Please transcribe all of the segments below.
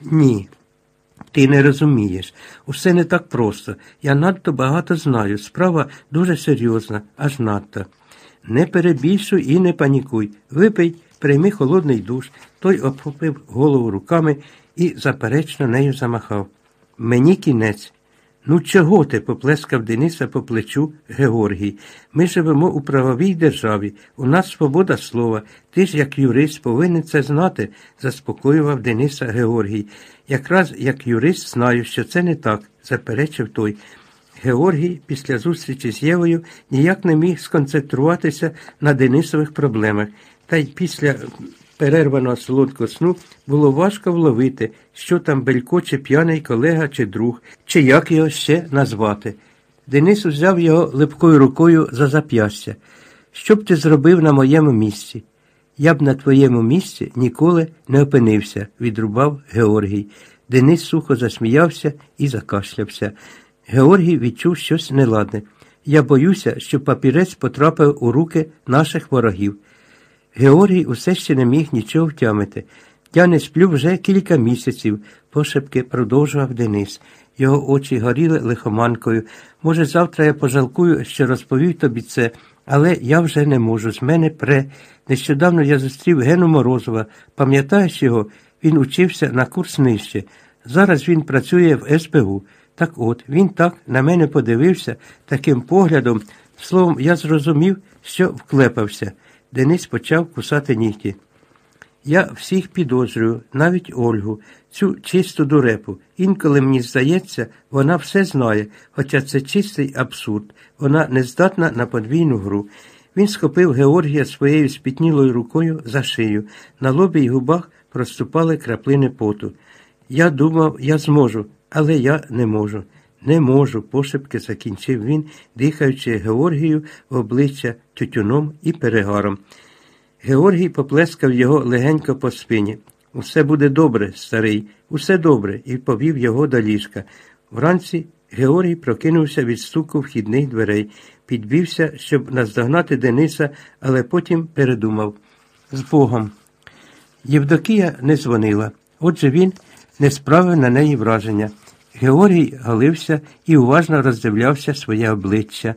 Ні. Ти не розумієш. Усе не так просто. Я надто багато знаю. Справа дуже серйозна, аж надто. Не перебільшуй і не панікуй. Випий, прийми холодний душ. Той обхопив голову руками і заперечно нею замахав. Мені кінець. Ну, чого ти? поплескав Дениса по плечу Георгій. Ми живемо у правовій державі, у нас свобода слова. Ти ж, як юрист, повинен це знати, заспокоював Дениса Георгій. Якраз як юрист знаю, що це не так, заперечив той. Георгій після зустрічі з Євою ніяк не міг сконцентруватися на Денисових проблемах, та й після перерваного солодкого сну було важко вловити, що там белькоче п'яний колега чи друг, чи як його ще назвати. Денис взяв його липкою рукою за зап'ястя. Що б ти зробив на моєму місці? Я б на твоєму місці ніколи не опинився, відрубав Георгій. Денис сухо засміявся і закашлявся. Георгій відчув щось неладне. Я боюся, що папірець потрапив у руки наших ворогів. Георгій усе ще не міг нічого втямити. Я не сплю вже кілька місяців, пошепки продовжував Денис. Його очі горіли лихоманкою. Може, завтра я пожалкую, що розповів тобі це, але я вже не можу. З мене пре. Нещодавно я зустрів Гену Морозова. Пам'ятаєш його? Він учився на курс нижче. Зараз він працює в СБУ. Так от, він так на мене подивився таким поглядом. Словом, я зрозумів, що вклепався. Денис почав кусати нігті. Я всіх підозрюю, навіть Ольгу, цю чисту дурепу. Інколи мені здається, вона все знає, хоча це чистий абсурд. Вона не здатна на подвійну гру. Він схопив Георгія своєю спітнілою рукою за шию. На лобі й губах проступали краплини поту. Я думав, я зможу, але я не можу. Не можу, пошепки закінчив він, дихаючи Георгію в обличчя тютюном і перегаром. Георгій поплескав його легенько по спині. Усе буде добре, старий, усе добре, і повів його до ліжка. Вранці Георгій прокинувся від стуку вхідних дверей, підвівся, щоб наздогнати Дениса, але потім передумав. З Богом. Євдокія не дзвонила, отже він не справив на неї враження. Георгій галився і уважно роздивлявся своє обличчя.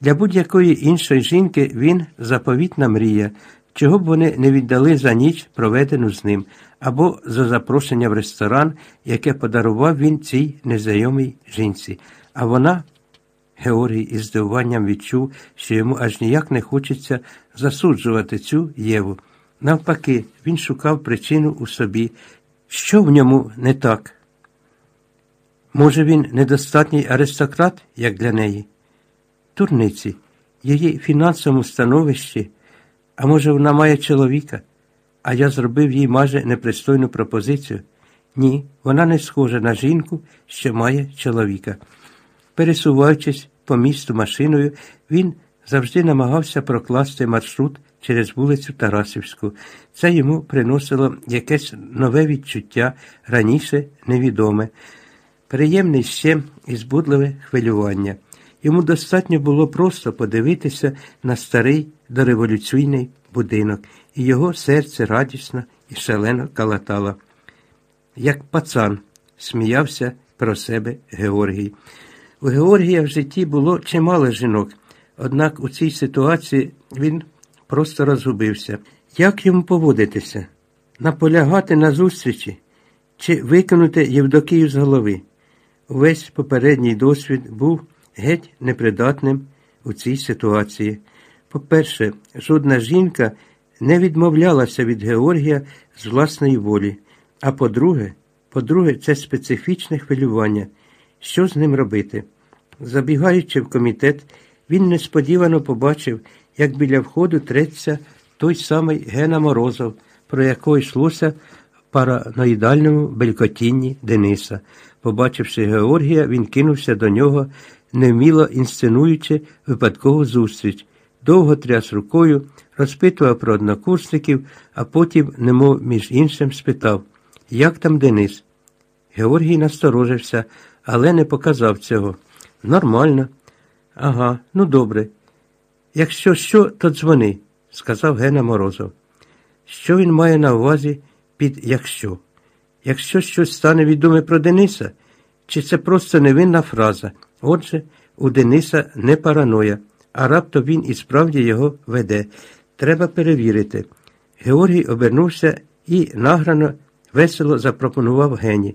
Для будь-якої іншої жінки він заповітна мрія, чого б вони не віддали за ніч, проведену з ним, або за запрошення в ресторан, яке подарував він цій незнайомій жінці. А вона, Георгій із здивуванням відчув, що йому аж ніяк не хочеться засуджувати цю Єву. Навпаки, він шукав причину у собі, що в ньому не так. Може, він недостатній аристократ, як для неї? Турниці, її фінансовому становищі, а може, вона має чоловіка, а я зробив їй майже непристойну пропозицію. Ні, вона не схожа на жінку, що має чоловіка. Пересуваючись по місту машиною, він завжди намагався прокласти маршрут через вулицю Тарасівську. Це йому приносило якесь нове відчуття, раніше невідоме приємний ще і збудливе хвилювання. Йому достатньо було просто подивитися на старий дореволюційний будинок, і його серце радісно і шалено калатало. Як пацан, сміявся про себе Георгій. У Георгія в житті було чимало жінок, однак у цій ситуації він просто розгубився. Як йому поводитися? Наполягати на зустрічі чи викинути Євдокію з голови? Увесь попередній досвід був геть непридатним у цій ситуації. По-перше, жодна жінка не відмовлялася від Георгія з власної волі. А по-друге, по-друге, це специфічне хвилювання. Що з ним робити? Забігаючи в комітет, він несподівано побачив, як біля входу треться той самий Гена Морозов, про якого йшлося параноїдальному белькотінні Дениса. Побачивши Георгія, він кинувся до нього, невміло інсценуючи випадкову зустріч, довго тряс рукою, розпитував про однокурсників, а потім, немов між іншим, спитав Як там Денис? Георгій насторожився, але не показав цього. Нормально. Ага, ну добре. Якщо що, то дзвони, сказав Гена Морозов. Що він має на увазі під якщо? Якщо щось стане відоме про Дениса, чи це просто невинна фраза? Отже, у Дениса не параноя, а раптом він і справді його веде. Треба перевірити. Георгій обернувся і награно весело запропонував Гені.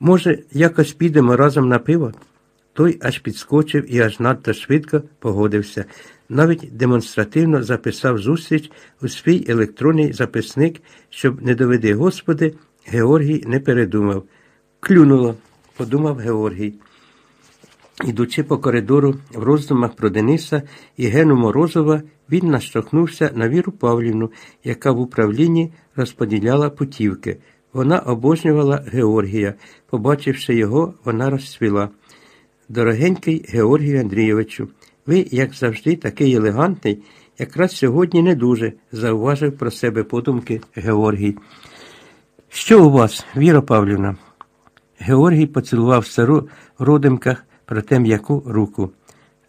Може, якось підемо разом на пиво? Той аж підскочив і аж надто швидко погодився. Навіть демонстративно записав зустріч у свій електронний записник, щоб, не доведи Господи, Георгій не передумав. Клюнуло, подумав Георгій. Ідучи по коридору в роздумах про Дениса і Гену Морозова, він наштовхнувся на Віру Павлівну, яка в управлінні розподіляла путівки. Вона обожнювала Георгія. Побачивши його, вона розцвіла. Дорогенький Георгію Андрійовичу, ви, як завжди, такий елегантний, якраз сьогодні не дуже, зауважив про себе подумки Георгій. Що у вас, Віра Павлівна? Георгій поцілував стару в родимках проте м'яку руку.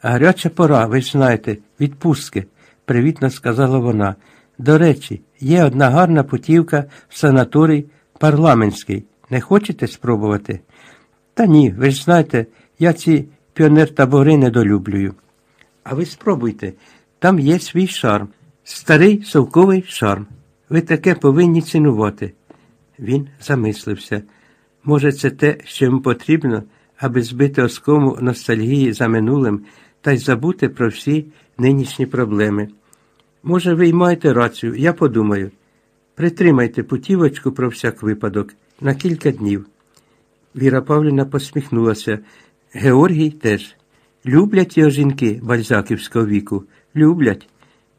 Гаряча пора, ви ж знаєте, відпустки, привітно сказала вона. До речі, є одна гарна путівка в санаторій парламентський. Не хочете спробувати? Та ні, ви ж знаєте, я ці піонер табори недолюблюю. А ви спробуйте, там є свій шарм, старий совковий шарм. Ви таке повинні цінувати. Він замислився. Може, це те, що йому потрібно, аби збити оскому ностальгії за минулим та й забути про всі нинішні проблеми. Може, ви й маєте рацію, я подумаю. Притримайте путівочку про всяк випадок на кілька днів. Віра Павлівна посміхнулася. Георгій теж. Люблять його жінки бальзаківського віку. Люблять.